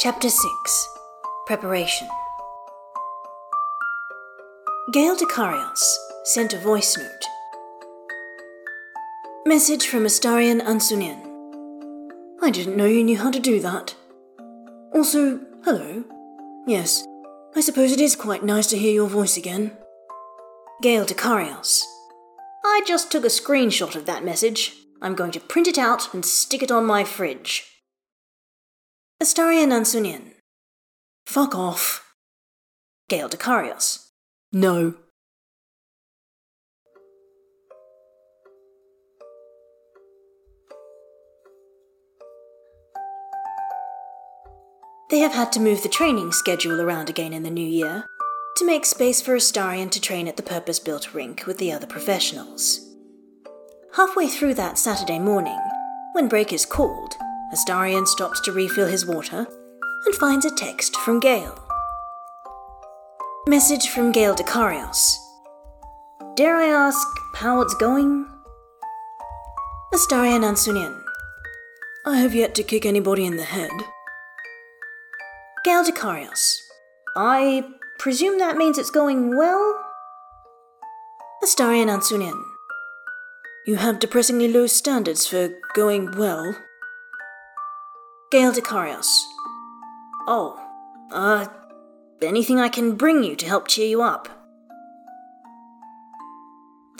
Chapter 6 Preparation Gale Dekarios sent a voice note. Message from Astarion Ancunín. I didn't know you knew how to do that. Also, hello. Yes, I suppose it is quite nice to hear your voice again. Gale Dekarios. I just took a screenshot of that message. I'm going to print it out and stick it on my fridge. Astarion Ancunín. Fuck off. Gale Dekarios. No. They have had to move the training schedule around again in the new year to make space for Astarion to train at the purpose built rink with the other professionals. Halfway through that Saturday morning, when break is called, Astarion stops to refill his water and finds a text from Gale. Message from Gale Dekarios. Dare I ask how it's going? Astarion Ancunín. I have yet to kick anybody in the head. Gale Dekarios. I presume that means it's going well? Astarion Ancunín. You have depressingly low standards for going well. Gale Dekarios. Oh, uh, anything I can bring you to help cheer you up?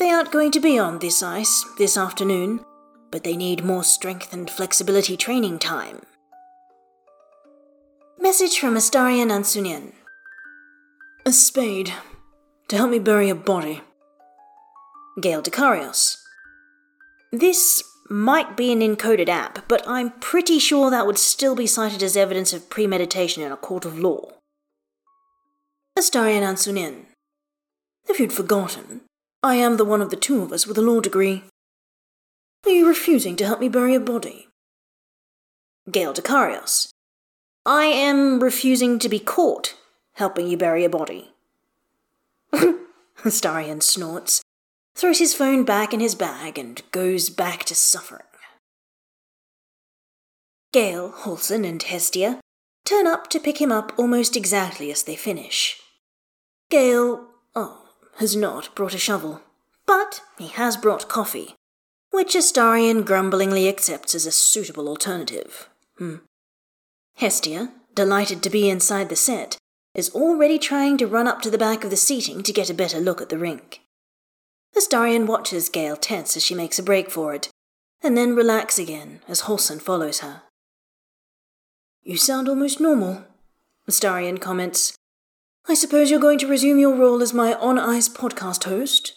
They aren't going to be on this ice this afternoon, but they need more strength and flexibility training time. Message from Astarion Ancunín. A spade. To help me bury a body. Gale Dekarios. This might be an encoded app, but I'm pretty sure that would still be cited as evidence of premeditation in a court of law. Astarion Ancunín. If you'd forgotten, I am the one of the two of us with a law degree. Are you refusing to help me bury a body? Gale Dekarios. I am refusing to be caught helping you bury a body. Astarion snorts, throws his phone back in his bag, and goes back to suffering. Gale, Halsin, and Hestia turn up to pick him up almost exactly as they finish. Gale, oh, has not brought a shovel, but he has brought coffee, which Astarion grumblingly accepts as a suitable alternative. Hmm. Hestia, delighted to be inside the set, is already trying to run up to the back of the seating to get a better look at the rink. Astarion watches Gale tense as she makes a break for it, and then relax again as Halsin follows her. You sound almost normal, Astarion comments. I suppose you're going to resume your role as my on ice podcast host?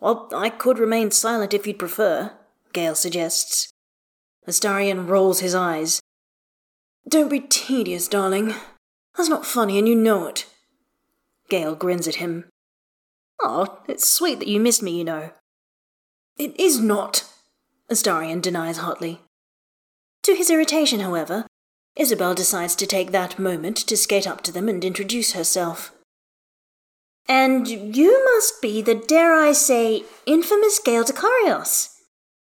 Well, I could remain silent if you'd prefer, Gale suggests. Astarion rolls his eyes. Don't be tedious, darling. That's not funny, and you know it. Gale grins at him. Oh, it's sweet that you missed me, you know. It is not, Astarion denies hotly. To his irritation, however, Isabel decides to take that moment to skate up to them and introduce herself. And you must be the, dare I say, infamous Gale Dekarios.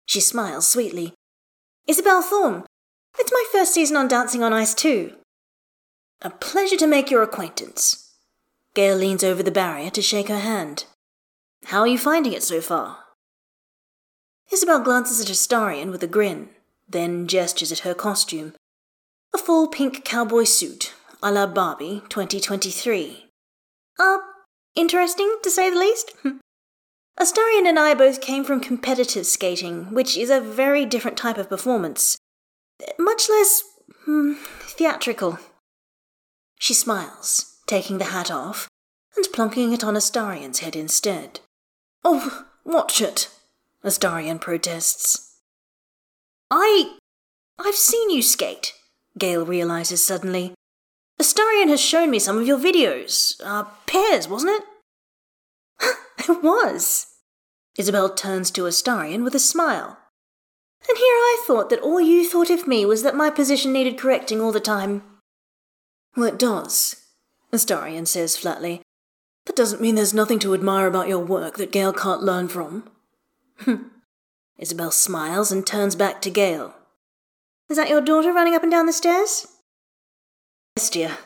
She smiles sweetly. Isabel Thorne. It's my first season on Dancing on Ice, too. A pleasure to make your acquaintance. Gale leans over the barrier to shake her hand. How are you finding it so far? Isabel glances at Astarion with a grin, then gestures at her costume. A full pink cowboy suit, a la Barbie 2023. Uh, interesting, to say the least. Astarion and I both came from competitive skating, which is a very different type of performance. Much less hmm, theatrical. She smiles, taking the hat off and plonking it on Astarion's head instead. Oh, watch it, Astarion protests. I. I've seen you skate, Gale realizes suddenly. Astarion has shown me some of your videos. Uh, pairs, wasn't it? it was. Isabel turns to Astarion with a smile. And here I thought that all you thought of me was that my position needed correcting all the time. Well, it does, Astarion says flatly. That doesn't mean there's nothing to admire about your work that Gale can't learn from. Isabel smiles and turns back to Gale. Is that your daughter running up and down the stairs? Hestia,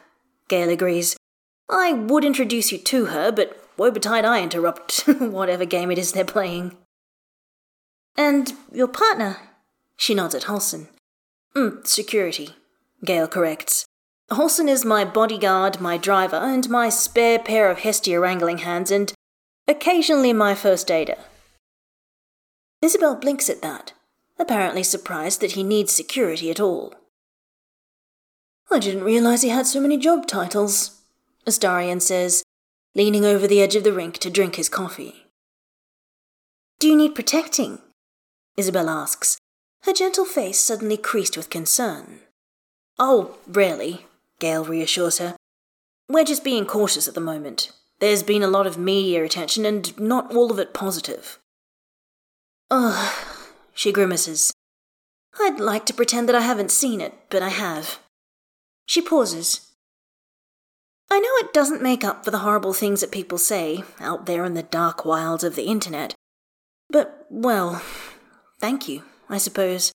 Gale agrees. I would introduce you to her, but woe betide I interrupt whatever game it is they're playing. And your partner? She nods at Halsin. Mm, security, Gale corrects. Halsin is my bodyguard, my driver, and my spare pair of Hestia wrangling hands, and occasionally my first aider. Isabel blinks at that, apparently surprised that he needs security at all. I didn't realize he had so many job titles, Astarion says, leaning over the edge of the rink to drink his coffee. Do you need protecting? Isabel asks, her gentle face suddenly creased with concern. Oh, rarely, Gale reassures her. We're just being cautious at the moment. There's been a lot of media attention and not all of it positive. Ugh, she grimaces. I'd like to pretend that I haven't seen it, but I have. She pauses. I know it doesn't make up for the horrible things that people say out there in the dark wilds of the internet, but, well, thank you, I suppose.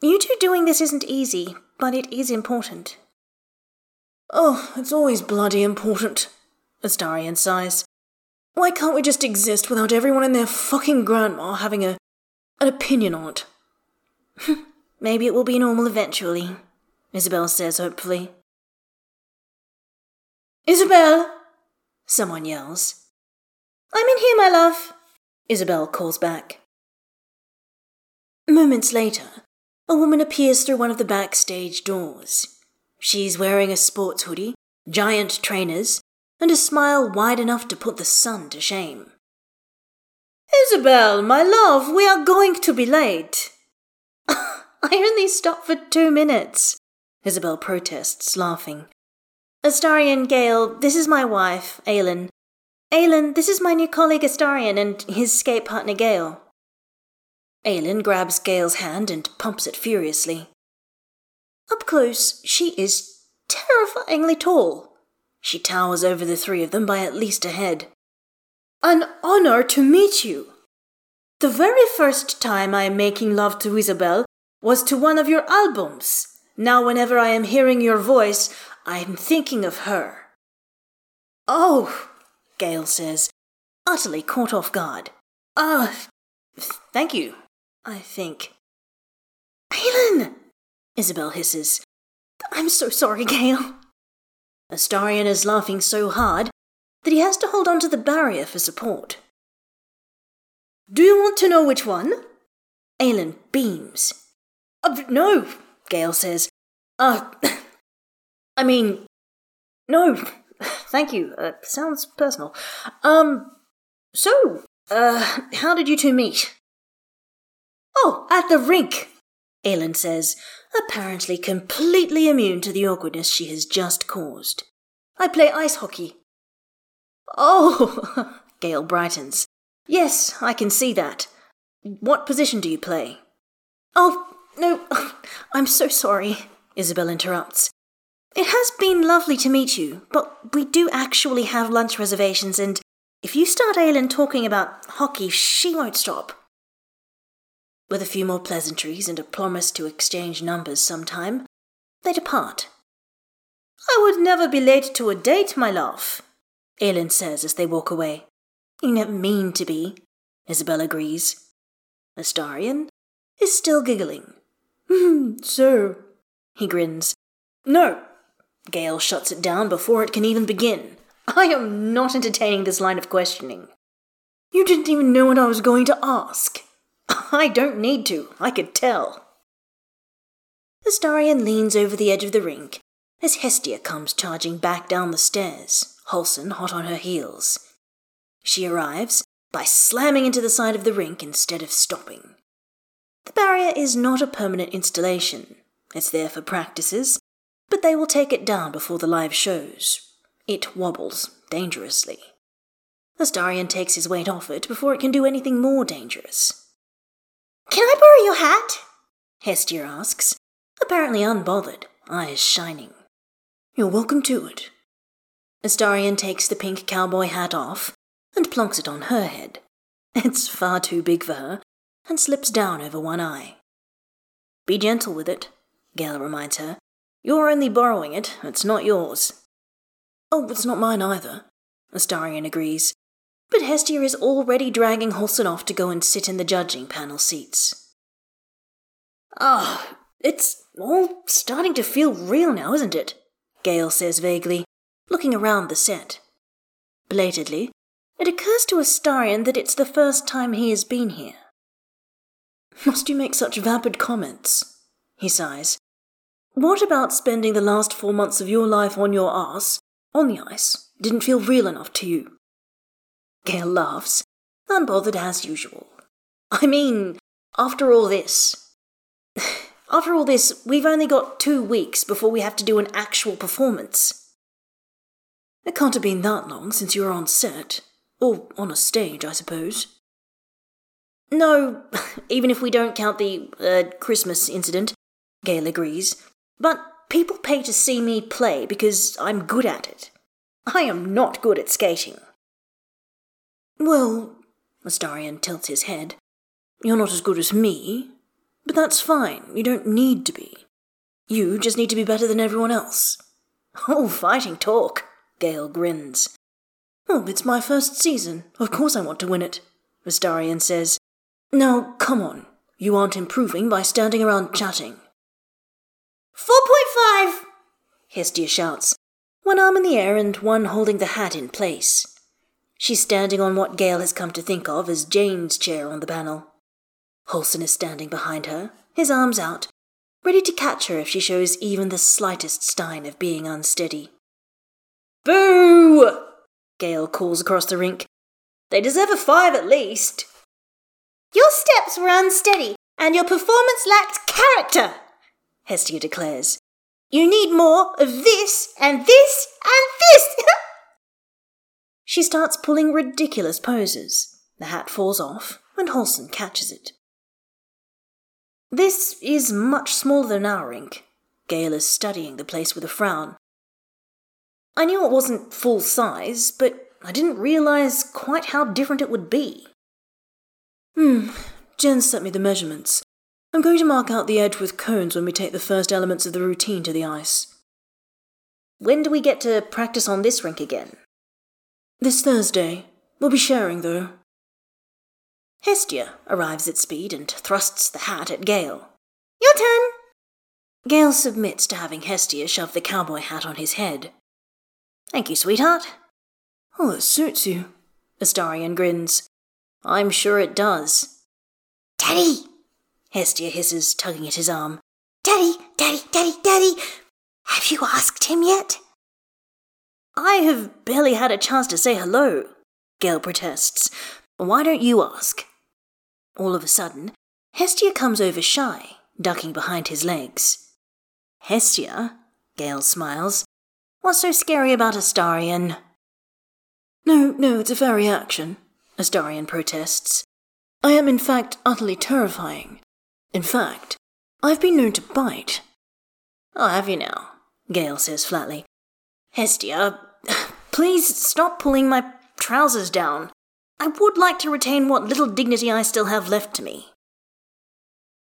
You two doing this isn't easy, but it is important. Oh, it's always bloody important, Astarion sighs. Why can't we just exist without everyone and their fucking grandma having a an opinion on it? Maybe it will be normal eventually, Isabel says hopefully. Isabel! Someone yells. I'm in here, my love, Isabel calls back. Moments later, a woman appears through one of the backstage doors. She's wearing a sports hoodie, giant trainers, and a smile wide enough to put the sun to shame. Isabel, my love, we are going to be late. I only stopped for two minutes, Isabel protests, laughing. Astarion Gale, this is my wife, Aylin. Aylin, this is my new colleague Astarion and his skate partner Gale. Aylin grabs Gale's hand and pumps it furiously. Up close, she is terrifyingly tall. She towers over the three of them by at least a head. An honor to meet you. The very first time I am making love to Isabel was to one of your albums. Now, whenever I am hearing your voice, I am thinking of her. Oh, Gale says, utterly caught off guard. Ah, uh, thank you, I think. Aylin! Isabel hisses. I'm so sorry, Gale. Astarion is laughing so hard that he has to hold on to the barrier for support. Do you want to know which one? Aylin beams. No, Gale says. Uh, I mean, no, thank you. Uh, sounds personal. Um, so, uh, how did you two meet? Oh, at the rink, Aylin says, apparently completely immune to the awkwardness she has just caused. I play ice hockey. Oh, Gale brightens. Yes, I can see that. What position do you play? Oh, no, I'm so sorry, Isabel interrupts. It has been lovely to meet you, but we do actually have lunch reservations, and if you start Aylin talking about hockey, she won't stop. With a few more pleasantries and a promise to exchange numbers sometime, they depart. I would never be late to a date, my love, Aylin says as they walk away. You never mean to be, Isabel agrees. Astarion is still giggling. Hmm, so, he grins. No, Gale shuts it down before it can even begin. I am not entertaining this line of questioning. You didn't even know what I was going to ask. I don't need to, I could tell. Astarion leans over the edge of the rink as Hestia comes charging back down the stairs, Halsin hot on her heels. She arrives by slamming into the side of the rink instead of stopping. The barrier is not a permanent installation. It's there for practices, but they will take it down before the live shows. It wobbles dangerously. Astarion takes his weight off it before it can do anything more dangerous. Can I borrow your hat? Hestia asks, apparently unbothered, eyes shining. You're welcome to it. Astarion takes the pink cowboy hat off and plonks it on her head. It's far too big for her and slips down over one eye. Be gentle with it, Gale reminds her, You're only borrowing it, it's not yours. Oh, it's not mine either, Astarion agrees. But Hestia is already dragging Halsin off to go and sit in the judging panel seats. Ah, it's all starting to feel real now, isn't it? Gale says vaguely, looking around the set. Belatedly, it occurs to Astarion that it's the first time he has been here. Must you make such vapid comments? He sighs. What about spending the last four months of your life on your ass, on the ice, didn't feel real enough to you? Gale laughs, unbothered as usual. I mean, after all this. After all this, we've only got two weeks before we have to do an actual performance. It can't have been that long since you were on set. Or on a stage, I suppose. No, even if we don't count the uh, Christmas incident, Gale agrees. But people pay to see me play because I'm good at it. I am not good at skating. Well, Astarion tilts his head. You're not as good as me, but that's fine. You don't need to be. You just need to be better than everyone else. Oh, fighting talk, Gale grins. Oh, it's my first season. Of course I want to win it, Astarion says. Now, come on. You aren't improving by standing around chatting. 4.5! Hestia shouts, one arm in the air and one holding the hat in place. She's standing on what Gale has come to think of as Jane's chair on the panel. Halsin is standing behind her, his arms out, ready to catch her if she shows even the slightest sign of being unsteady. Boo! Gale calls across the rink. They deserve a five at least. Your steps were unsteady, and your performance lacked character, Hestia declares. You need more of this, and this, and this! she starts pulling ridiculous poses. The hat falls off, and Halsin catches it. This is much smaller than our rink. Gale is studying the place with a frown. I knew it wasn't full size, but I didn't realize quite how different it would be. Hmm, Jen sent me the measurements. I'm going to mark out the edge with cones when we take the first elements of the routine to the ice. When do we get to practice on this rink again? This Thursday. We'll be sharing, though. Hestia arrives at speed and thrusts the hat at Gale. Your turn! Gale submits to having Hestia shove the cowboy hat on his head. Thank you, sweetheart. Oh, it suits you. Astarion grins. I'm sure it does. Daddy! Hestia hisses, tugging at his arm. Daddy, daddy, daddy, daddy! Have you asked him yet? I have barely had a chance to say hello, Gale protests. Why don't you ask? All of a sudden, Hestia comes over shy, ducking behind his legs. Hestia, Gale smiles. What's so scary about Astarion? No, no, it's a fair reaction, Astarion protests. I am in fact utterly terrifying. In fact, I've been known to bite. Oh, have you now? Gale says flatly. Hestia, please stop pulling my trousers down. I would like to retain what little dignity I still have left to me.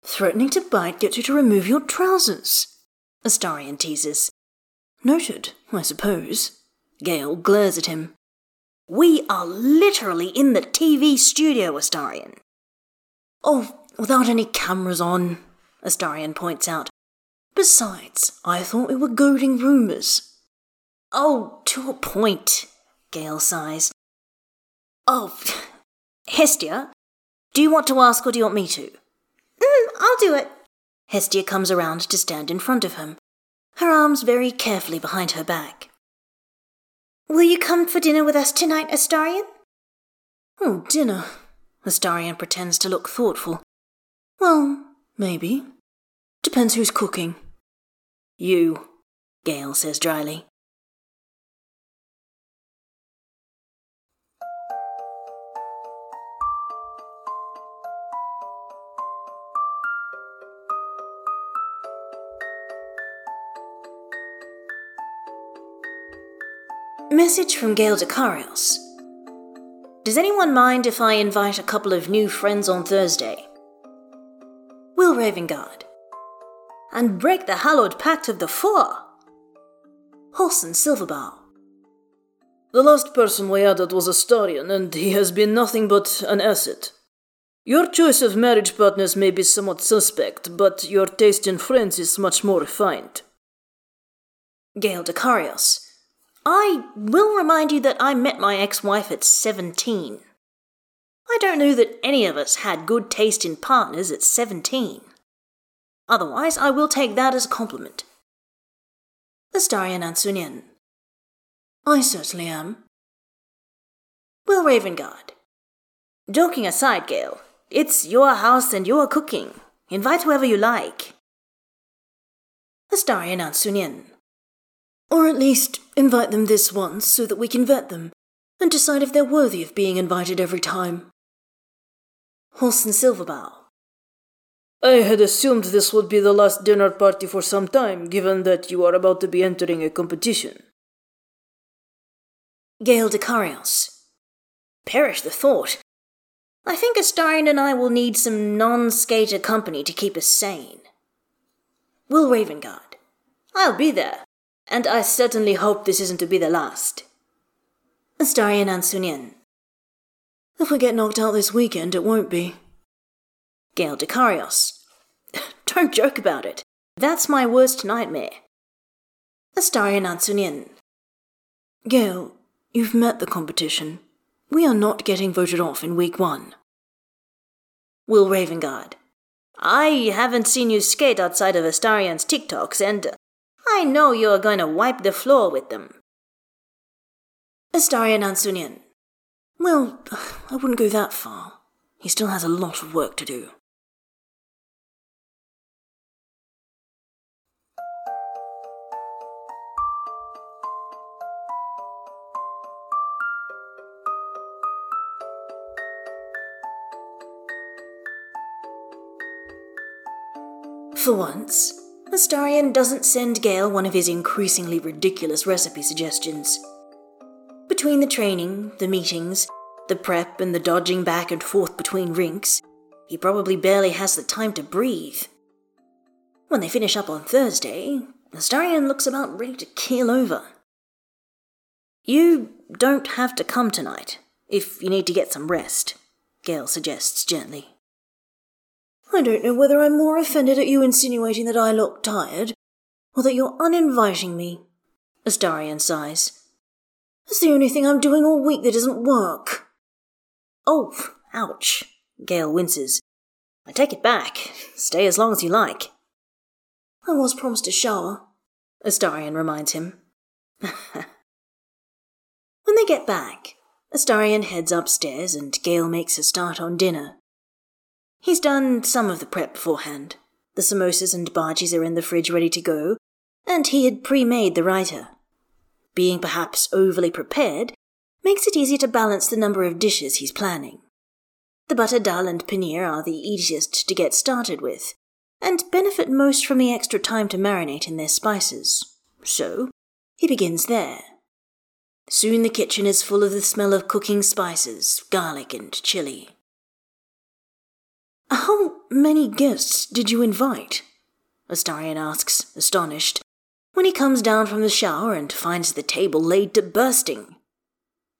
Threatening to bite gets you to remove your trousers, Astarion teases. Noted, I suppose. Gale glares at him. We are literally in the TV studio, Astarion. Oh, without any cameras on, Astarion points out. Besides, I thought we were goading rumours. Oh, to a point, Gale sighs. Oh, Hestia, do you want to ask or do you want me to? Mm, I'll do it. Hestia comes around to stand in front of him her arms very carefully behind her back. Will you come for dinner with us tonight, Astarion? Oh, dinner. Astarion pretends to look thoughtful. Well, maybe. Depends who's cooking. You, Gale says dryly. Message from Gale Dekarios. Does anyone mind if I invite a couple of new friends on Thursday? Wyll Ravengard. and break the hallowed pact of the Four. Halsin Silverbow. The last person we added was a Astarion, and he has been nothing but an asset. Your choice of marriage partners may be somewhat suspect, but your taste in friends is much more refined. Gale Dekarios. I will remind you that I met my ex wife at 17. I don't know that any of us had good taste in partners at 17. Otherwise, I will take that as a compliment. Astarion Ancunín. I certainly am. Wyll Ravengard. Joking aside, Gale, it's your house and you're cooking. Invite whoever you like. Astarion Ancunín. Or at least invite them this once so that we can vet them and decide if they're worthy of being invited every time. Halsin Silverbow. I had assumed this would be the last dinner party for some time, given that you are about to be entering a competition. Gale Dekarios. Perish the thought. I think Astarion and I will need some non skater company to keep us sane. Wyll Ravengard. I'll be there, and I certainly hope this isn't to be the last. Astarion Ancunín. If we get knocked out this weekend, it won't be. Gale Dekarios. Don't joke about it. That's my worst nightmare. Astarion Ancunín. Gale, you've met the competition. We are not getting voted off in week one. Wyll Ravengard. I haven't seen you skate outside of Astarion's TikToks, and I know you're going to wipe the floor with them. Astarion Ancunín. Well, I wouldn't go that far. He still has a lot of work to do. For once, Astarion doesn't send Gale one of his increasingly ridiculous recipe suggestions. Between the training, the meetings, the prep, and the dodging back and forth between rinks, he probably barely has the time to breathe. When they finish up on Thursday, Astarion looks about ready to keel over. You don't have to come tonight, if you need to get some rest, Gale suggests gently. I don't know whether I'm more offended at you insinuating that I look tired, or that you're uninviting me, Astarion sighs. It's the only thing I'm doing all week that doesn't work. Oh, ouch, Gale winces. I take it back. Stay as long as you like. I was promised a shower, Astarion reminds him. when they get back, Astarion heads upstairs and Gale makes a start on dinner. He's done some of the prep beforehand. The samosas and bhajis are in the fridge ready to go, and he had pre made the raita. Being perhaps overly prepared makes it easier to balance the number of dishes he's planning. The butter dal and paneer are the easiest to get started with, and benefit most from the extra time to marinate in their spices. So, he begins there. Soon the kitchen is full of the smell of cooking spices, garlic, and chili. How many guests did you invite? Astarion asks, astonished, when he comes down from the shower and finds the table laid to bursting.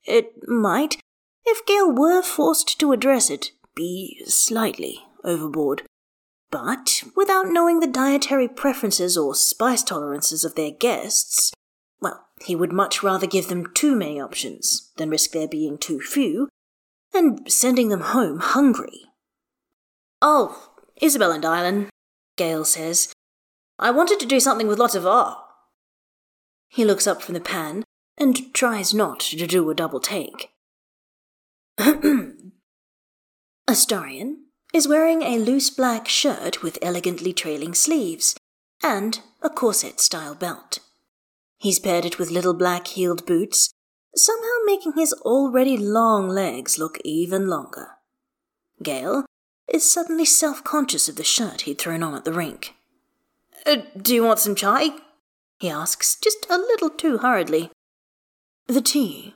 It might, if Gale were forced to address it, be slightly overboard. But without knowing the dietary preferences or spice tolerances of their guests, well, he would much rather give them too many options than risk there being too few, and sending them home hungry. Oh, Isabel and Dylan, Gale says. I wanted to do something with lots of R. He looks up from the pan and tries not to do a double take. Astarion is wearing a loose black shirt with elegantly trailing sleeves and a corset style belt. He's paired it with little black heeled boots, somehow making his already long legs look even longer. Gale is suddenly self conscious of the shirt he'd thrown on at the rink. Uh, do you want some chai? he asks, just a little too hurriedly. The tea,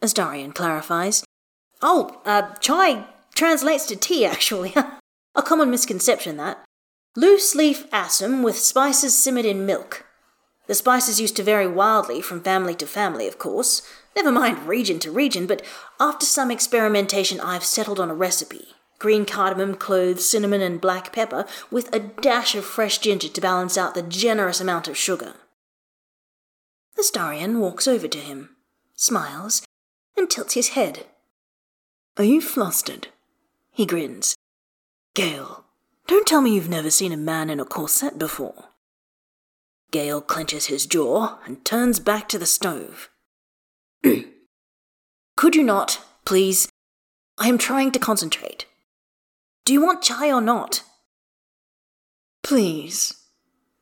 Astarion clarifies. Oh, uh, chai translates to tea, actually. a common misconception, that. Loose leaf assam with spices simmered in milk. The spices used to vary wildly from family to family, of course, never mind region to region, but after some experimentation, I've settled on a recipe green cardamom, cloves, cinnamon, and black pepper, with a dash of fresh ginger to balance out the generous amount of sugar. The Astarion walks over to him, smiles, and tilts his head. Are you flustered? He grins. Gale, don't tell me you've never seen a man in a corset before. Gale clenches his jaw and turns back to the stove. Could you not, please? I am trying to concentrate. Do you want chai or not? Please.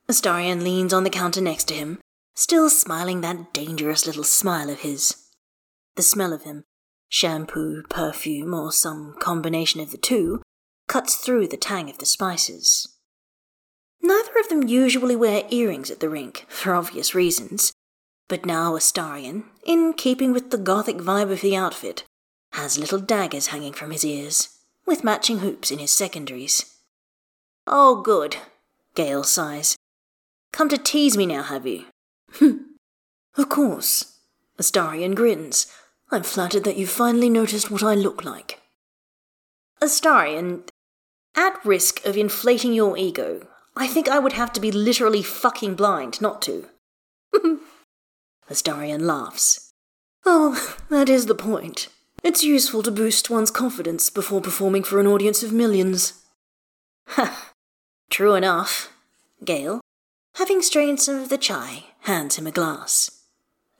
Astarion leans on the counter next to him, still smiling that dangerous little smile of his. The smell of him, shampoo, perfume, or some combination of the two, cuts through the tang of the spices. Neither of them usually wear earrings at the rink, for obvious reasons, but now Astarion, in keeping with the gothic vibe of the outfit, has little daggers hanging from his ears, with matching hoops in his secondaries. Oh, good, Gale sighs. Come to tease me now, have you? Hm. of course. Astarion grins. I'm flattered that you've finally noticed what I look like. Astarion, at risk of inflating your ego, I think I would have to be literally fucking blind not to. Astarion laughs. Oh, that is the point. It's useful to boost one's confidence before performing for an audience of millions. Ha! True enough. Gale, having strained some of the chai, hands him a glass.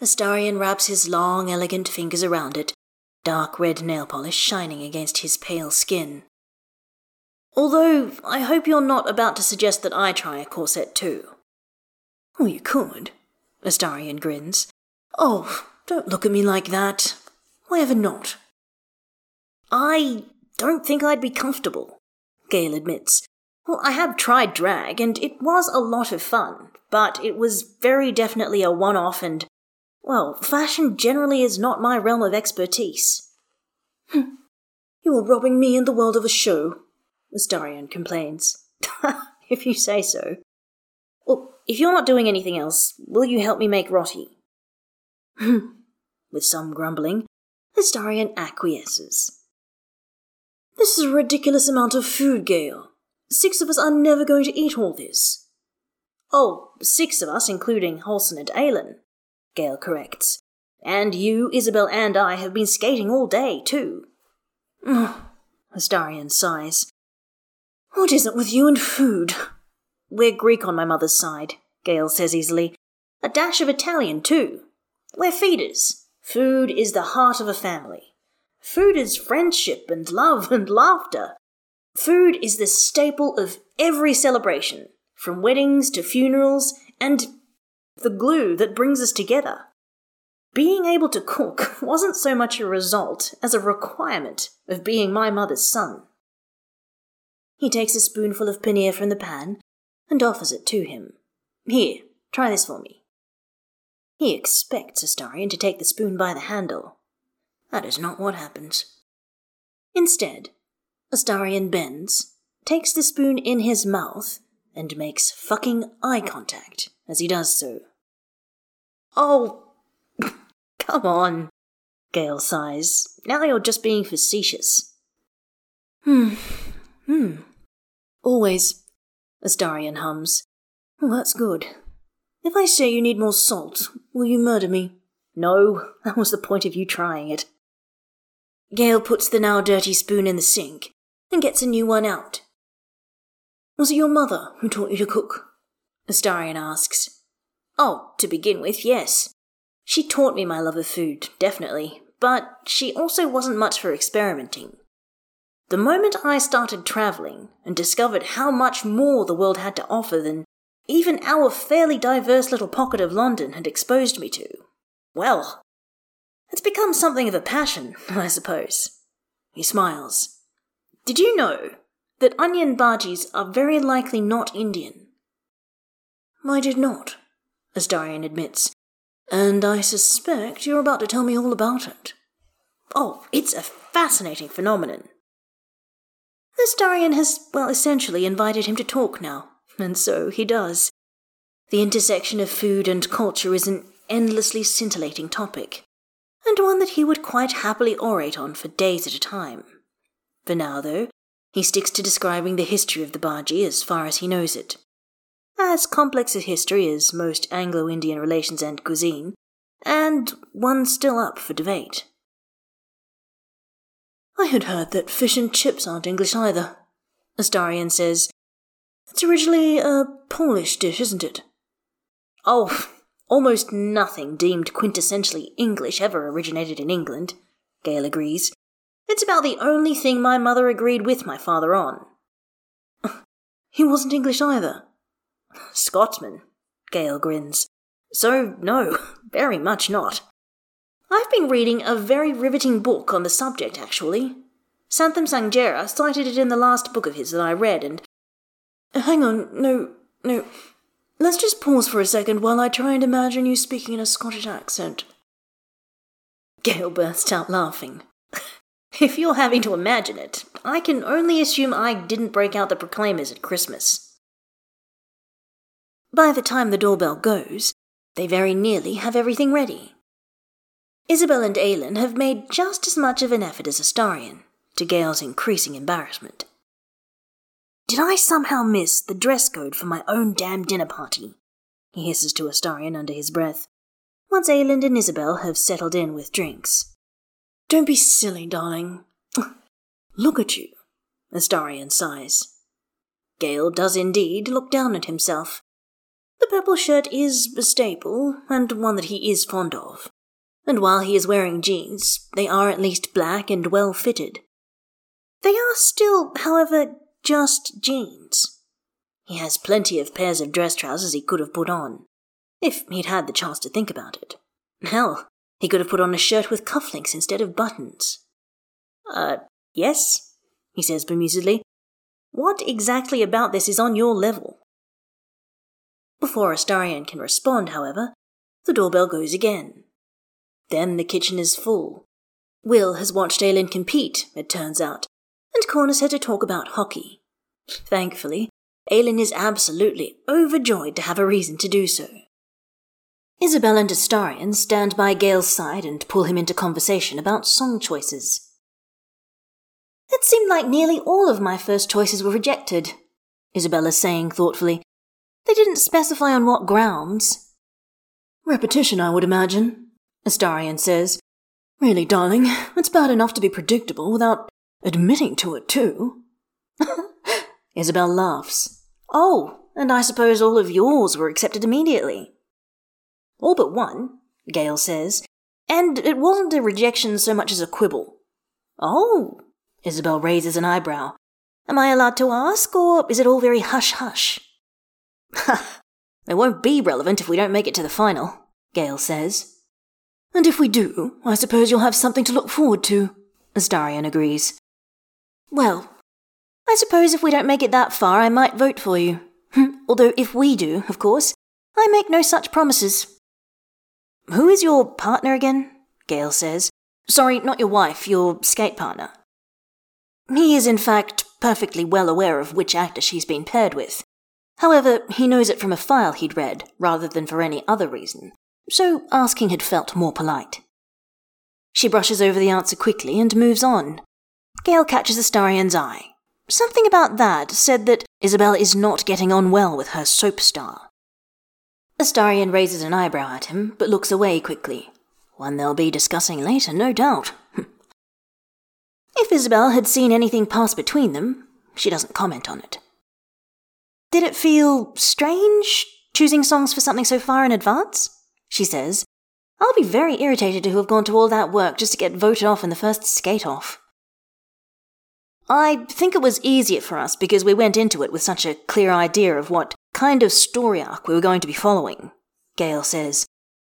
Astarion wraps his long, elegant fingers around it, dark red nail polish shining against his pale skin. Although, I hope you're not about to suggest that I try a corset too. Oh, you could. Astarion grins. Oh, don't look at me like that. Why ever not? I don't think I'd be comfortable, Gale admits. Well, I have tried drag, and it was a lot of fun, but it was very definitely a one off, and, well, fashion generally is not my realm of expertise. Hmm. You're robbing me and the world of a show, Astarion complains. if you say so. Well, if you're not doing anything else, will you help me make roti? With some grumbling, Astarion acquiesces. This is a ridiculous amount of food, Gale. Six of us are never going to eat all this. Oh, six of us, including Halsin and Aylin, Gale corrects. And you, Isabel, and I have been skating all day, too. Astarion sighs. What is it with you and food? We're Greek on my mother's side, Gale says easily. A dash of Italian, too. We're feeders. Food is the heart of a family. Food is friendship and love and laughter. Food is the staple of every celebration, from weddings to funerals, and the glue that brings us together. Being able to cook wasn't so much a result as a requirement of being my mother's son. He takes a spoonful of paneer from the pan and offers it to him. Here, try this for me. He expects Astarion to take the spoon by the handle. That is not what happens. Instead, Astarion bends, takes the spoon in his mouth, and makes fucking eye contact as he does so. Oh, come on, Gale sighs. Now you're just being facetious. Hmm, hmm. Always, Astarion hums. Well, that's good. If I say you need more salt, will you murder me? No, that was the point of you trying it. Gale puts the now dirty spoon in the sink and gets a new one out. Was it your mother who taught you to cook? Astarion asks. Oh, to begin with, yes. She taught me my love of food, definitely, but she also wasn't much for experimenting. The moment I started travelling and discovered how much more the world had to offer than even our fairly diverse little pocket of London had exposed me to. Well, it's become something of a passion, I suppose. He smiles. Did you know that onion bhajis are very likely not Indian? I did not, Astarion admits, and I suspect you're about to tell me all about it. Oh, it's a fascinating phenomenon. Astarion has, well, essentially invited him to talk now, and so he does. The intersection of food and culture is an endlessly scintillating topic, and one that he would quite happily orate on for days at a time. For now, though, he sticks to describing the history of the bhaji as far as he knows it. As complex a history as most Anglo Indian relations and cuisine, and one still up for debate. I had heard that fish and chips aren't English either, Astarion says. It's originally a Polish dish, isn't it? Oh, almost nothing deemed quintessentially English ever originated in England, Gale agrees. It's about the only thing my mother agreed with my father on. He wasn't English either. Scotsman, Gale grins. So, no, very much not. I've been reading a very riveting book on the subject, actually. Sathnam Sanghera cited it in the last book of his that I read, and. Hang on, no, no. Let's just pause for a second while I try and imagine you speaking in a Scottish accent. Gale burst out laughing. if you're having to imagine it, I can only assume I didn't break out the Proclaimers at Christmas. By the time the doorbell goes, they very nearly have everything ready. Isabel and Aylin have made just as much of an effort as Astarion, to Gale's increasing embarrassment. Did I somehow miss the dress code for my own damn dinner party? He hisses to Astarion under his breath, once Aylin and Isabel have settled in with drinks. Don't be silly, darling. Look at you, Astarion sighs. Gale does indeed look down at himself. The purple shirt is a staple, and one that he is fond of and while he is wearing jeans, they are at least black and well fitted. They are still, however, just jeans. He has plenty of pairs of dress trousers he could have put on, if he'd had the chance to think about it. Hell, he could have put on a shirt with cufflinks instead of buttons. Uh, yes, he says bemusedly. What exactly about this is on your level? Before Astarion can respond, however, the doorbell goes again. Then the kitchen is full. Wyll has watched Aylin compete, it turns out, and corners her to talk about hockey. Thankfully, Aylin is absolutely overjoyed to have a reason to do so. Isabel and Astarion stand by Gale's side and pull him into conversation about song choices. It seemed like nearly all of my first choices were rejected, Isabella's saying thoughtfully. They didn't specify on what grounds. Repetition, I would imagine, Astarion says. Really, darling, it's bad enough to be predictable without admitting to it, too. Isabel laughs. Oh, and I suppose all of yours were accepted immediately. All but one, Gale says, and it wasn't a rejection so much as a quibble. Oh, Isabel raises an eyebrow. Am I allowed to ask, or is it all very hush hush? Ha! it won't be relevant if we don't make it to the final, Gale says. And if we do, I suppose you'll have something to look forward to, Astarion agrees. Well, I suppose if we don't make it that far, I might vote for you. Hmm, although if we do, of course, I make no such promises. Who is your partner again? Gale says. Sorry, not your wife, your skate partner. He is, in fact, perfectly well aware of which actor she's been paired with. However, he knows it from a file he'd read, rather than for any other reason, so asking had felt more polite. She brushes over the answer quickly and moves on. Gale catches Astarion's eye. Something about that said that Isabel is not getting on well with her soap star. Astarion raises an eyebrow at him, but looks away quickly. One they'll be discussing later, no doubt. if Isabel had seen anything pass between them, she doesn't comment on it. Did it feel strange, choosing songs for something so far in advance? she says. I'll be very irritated to have gone to all that work just to get voted off in the first skate off. I think it was easier for us because we went into it with such a clear idea of what kind of story arc we were going to be following, Gale says.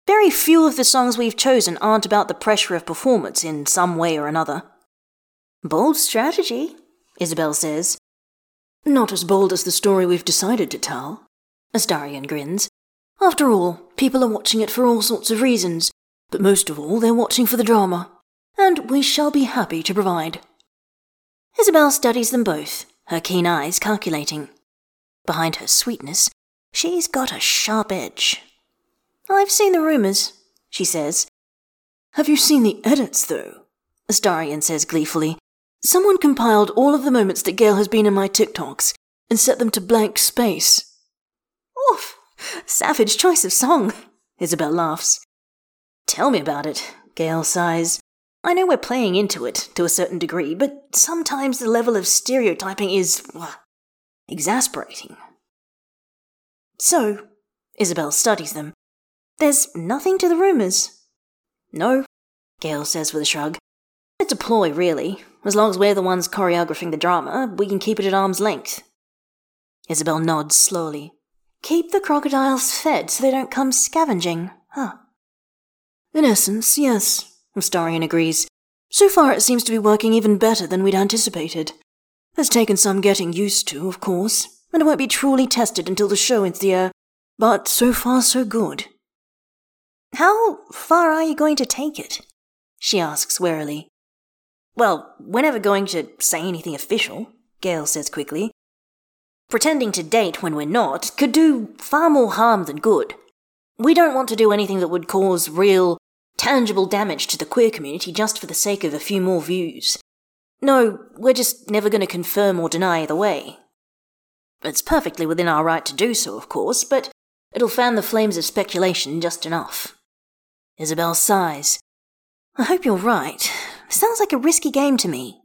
Very few of the songs we've chosen aren't about the pressure of performance in some way or another. Bold strategy, Isabel says. Not as bold as the story we've decided to tell, Astarion grins. After all, people are watching it for all sorts of reasons, but most of all, they're watching for the drama, and we shall be happy to provide. Isabel studies them both, her keen eyes calculating. Behind her sweetness, she's got a sharp edge. I've seen the rumours, she says. Have you seen the edits, though? Astarion says gleefully. Someone compiled all of the moments that Gale has been in my TikToks and set them to blank space. Oof! Savage choice of song, Isabel laughs. Tell me about it, Gale sighs. I know we're playing into it to a certain degree, but sometimes the level of stereotyping is. Well, exasperating. So, Isabel studies them. There's nothing to the rumours. No, Gale says with a shrug. It's a ploy, really. As long as we're the ones choreographing the drama, we can keep it at arm's length. Isabel nods slowly. Keep the crocodiles fed so they don't come scavenging, huh? In essence, yes, Astarion agrees. So far it seems to be working even better than we'd anticipated. Has taken some getting used to, of course, and it won't be truly tested until the show ends the air, but so far so good. How far are you going to take it? She asks warily. Well, we're never going to say anything official, Gale says quickly. Pretending to date when we're not could do far more harm than good. We don't want to do anything that would cause real, tangible damage to the queer community just for the sake of a few more views. No, we're just never going to confirm or deny either way. It's perfectly within our right to do so, of course, but it'll fan the flames of speculation just enough. Isabel sighs. I hope you're right. Sounds like a risky game to me.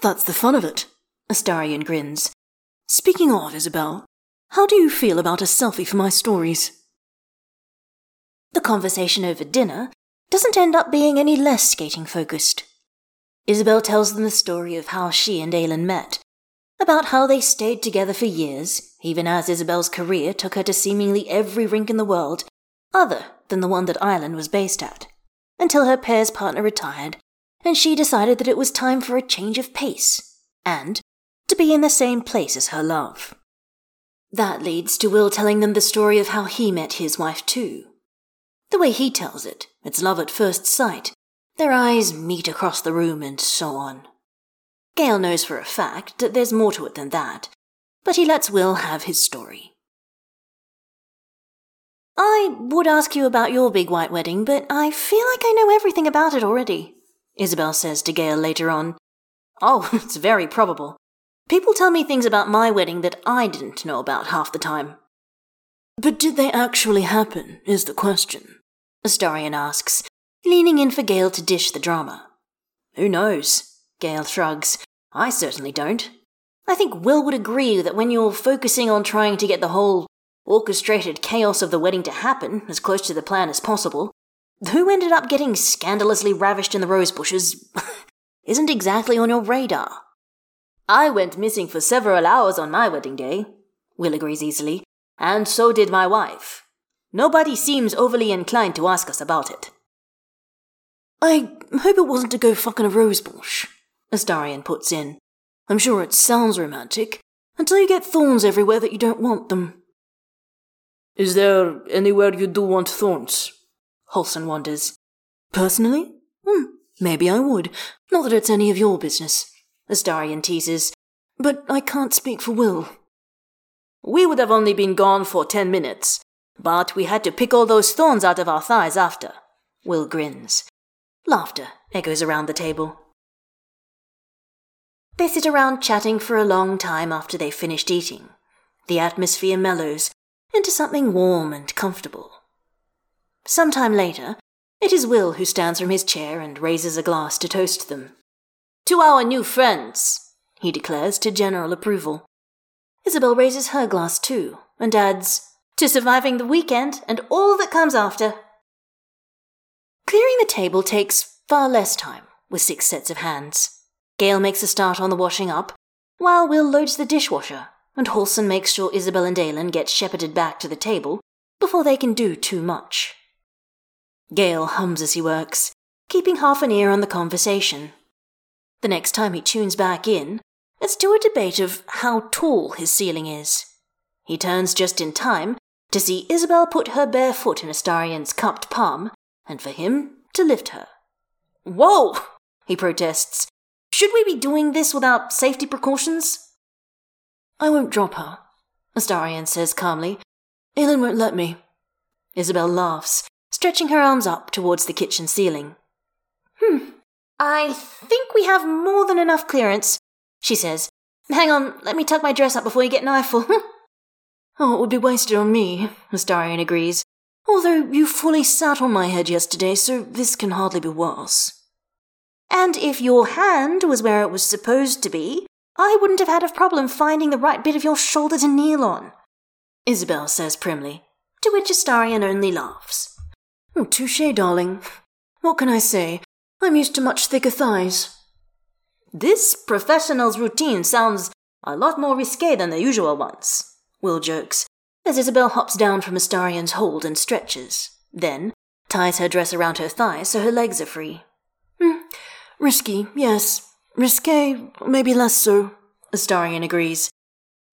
That's the fun of it, Astarion grins. Speaking of, Isabel, how do you feel about a selfie for my stories? The conversation over dinner doesn't end up being any less skating focused. Isabel tells them the story of how she and Aylin met, about how they stayed together for years, even as Isabel's career took her to seemingly every rink in the world, other than the one that Aylin was based at, until her pair's partner retired, and she decided that it was time for a change of pace, and to be in the same place as her love. That leads to Wyll telling them the story of how he met his wife too. The way he tells it, it's love at first sight, their eyes meet across the room, and so on. Gale knows for a fact that there's more to it than that, but he lets Wyll have his story. I would ask you about your big white wedding, but I feel like I know everything about it already, Isabel says to Gale later on. Oh, it's very probable. People tell me things about my wedding that I didn't know about half the time. But did they actually happen, is the question, Astarion asks, leaning in for Gale to dish the drama. Who knows? Gale shrugs. I certainly don't. I think Wyll would agree that when you're focusing on trying to get the whole orchestrated chaos of the wedding to happen as close to the plan as possible, who ended up getting scandalously ravished in the rose bushes isn't exactly on your radar. I went missing for several hours on my wedding day, Wyll agrees easily, and so did my wife. Nobody seems overly inclined to ask us about it. I hope it wasn't to go fucking a rose bush, Astarion puts in. I'm sure it sounds romantic, until you get thorns everywhere that you don't want them. Is there anywhere you do want thorns? Halsin wonders. Personally? Hmm, maybe I would. Not that it's any of your business, Astarion teases. But I can't speak for Wyll. We would have only been gone for ten minutes, but we had to pick all those thorns out of our thighs after. Wyll grins. Laughter echoes around the table. They sit around chatting for a long time after they've finished eating. The atmosphere mellows into something warm and comfortable. Some time later, it is Wyll who stands from his chair and raises a glass to toast them. To our new friends, he declares to general approval. Isabel raises her glass too and adds, To surviving the weekend and all that comes after. Clearing the table takes far less time with six sets of hands. Gale makes a start on the washing up, while Wyll loads the dishwasher, and Halsin makes sure Isabel and Aylin get shepherded back to the table before they can do too much. Gale hums as he works, keeping half an ear on the conversation. The next time he tunes back in, it's to a debate of how tall his ceiling is. He turns just in time to see Isabel put her bare foot in Astarion's cupped palm, and for him to lift her. Whoa! he protests. Should we be doing this without safety precautions? I won't drop her, Astarion says calmly. Aylin won't let me. Isabel laughs, stretching her arms up towards the kitchen ceiling. Hmm, I think we have more than enough clearance, she says. Hang on, let me tuck my dress up before you get an eyeful. oh, it would be wasted on me, Astarion agrees. Although you fully sat on my head yesterday, so this can hardly be worse. And if your hand was where it was supposed to be, I wouldn't have had a problem finding the right bit of your shoulder to kneel on. Isabel says primly, to which Astarion only laughs. Oh, touche, darling. What can I say? I'm used to much thicker thighs. This professional's routine sounds a lot more risque than the usual ones, Wyll jokes, as Isabel hops down from Astarion's hold and stretches, then ties her dress around her thighs so her legs are free. Hmm, risky, yes. Risque, maybe less so, Astarion agrees.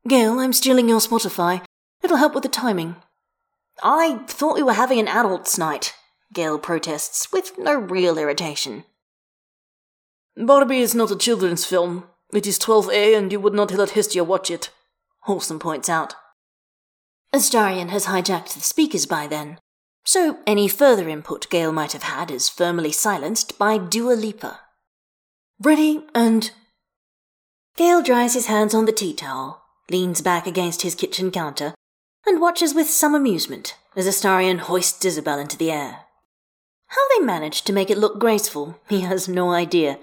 Gale, I'm stealing your Spotify. It'll help with the timing. I thought we were having an adults' night, Gale protests, with no real irritation. Barbie is not a children's film. It is 12A and you would not let Hestia watch it, Halsin points out. Astarion has hijacked the speakers by then, so any further input Gale might have had is firmly silenced by Dua Lipa. Ready and. Gale dries his hands on the tea towel, leans back against his kitchen counter, and watches with some amusement as Astarion hoists Isabel into the air. How they manage to make it look graceful, he has no idea,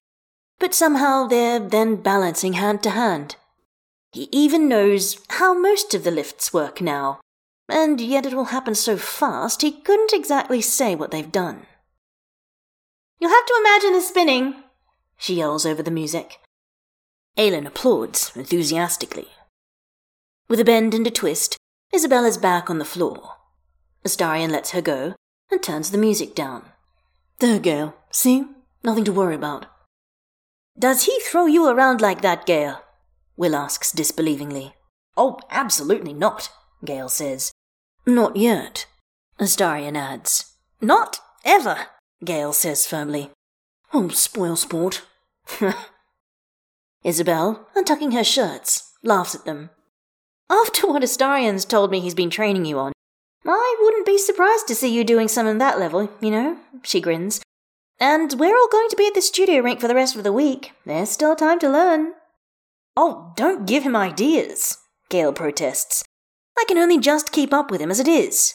but somehow they're then balancing hand to hand. He even knows how most of the lifts work now, and yet it will happen so fast he couldn't exactly say what they've done. You'll have to imagine the spinning, she yells over the music. Aylin applauds enthusiastically. With a bend and a twist, Isabella's back on the floor. Astarion lets her go and turns the music down. There, Gale. See? Nothing to worry about. Does he throw you around like that, Gale? Wyll asks disbelievingly. Oh, absolutely not, Gale says. Not yet, Astarion adds. Not ever, Gale says firmly. Oh, spoil sport. Isabel, untucking her shirts, laughs at them. After what Astarion's told me he's been training you on, I wouldn't be surprised to see you doing some of that level, you know, she grins. And we're all going to be at the studio rink for the rest of the week. There's still time to learn. Oh, don't give him ideas, Gale protests. I can only just keep up with him as it is.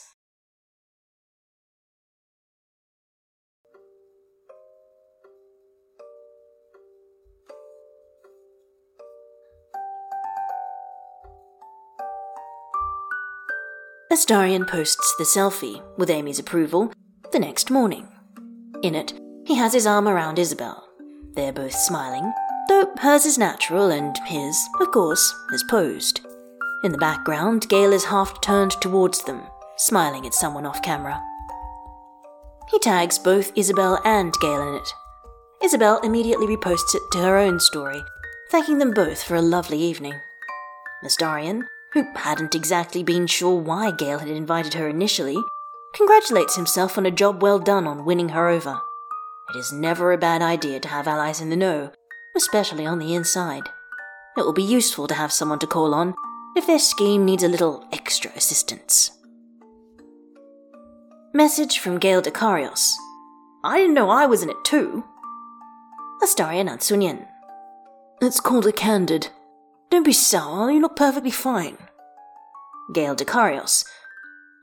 Astarion posts the selfie, with Amy's approval, the next morning. In it, he has his arm around Isabel. They're both smiling, though hers is natural and his, of course, is posed. In the background, Gale is half turned towards them, smiling at someone off camera. He tags both Isabel and Gale in it. Isabel immediately reposts it to her own story, thanking them both for a lovely evening. Astarion, who hadn't exactly been sure why Gale had invited her initially, congratulates himself on a job well done on winning her over. It is never a bad idea to have allies in the know, especially on the inside. It will be useful to have someone to call on if their scheme needs a little extra assistance. Message from Gale Dekarios. I didn't know I was in it too. Astarion Ancunín. It's called a candid. Don't be sour, you look perfectly fine. Gale Dekarios.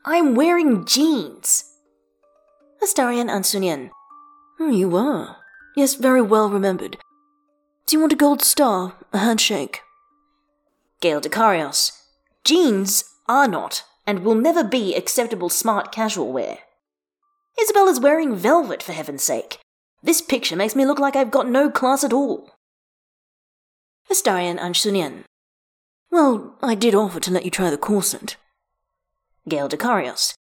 I'm wearing jeans. Astarion Ancunín. Hmm, you were. Yes, very well remembered. Do you want a gold star? A handshake? Gale Dekarios. Jeans are not, and will never be, acceptable smart casual wear. Isabella's wearing velvet, for heaven's sake. This picture makes me look like I've got no class at all. Astarion Ancunín. Well, I did offer to let you try the corset. Gale Dekarios.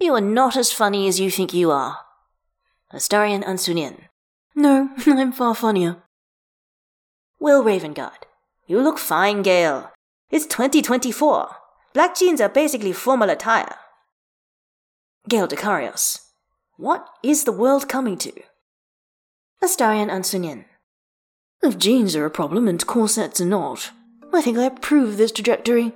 You are not as funny as you think you are. Astarion Ancunín. No, I'm far funnier. Wyll Ravengard. You look fine, Gale. It's 2024. Black jeans are basically formal attire. Gale Dekarios. What is the world coming to? Astarion Ancunín. If jeans are a problem and corsets are not, I think I approve this trajectory.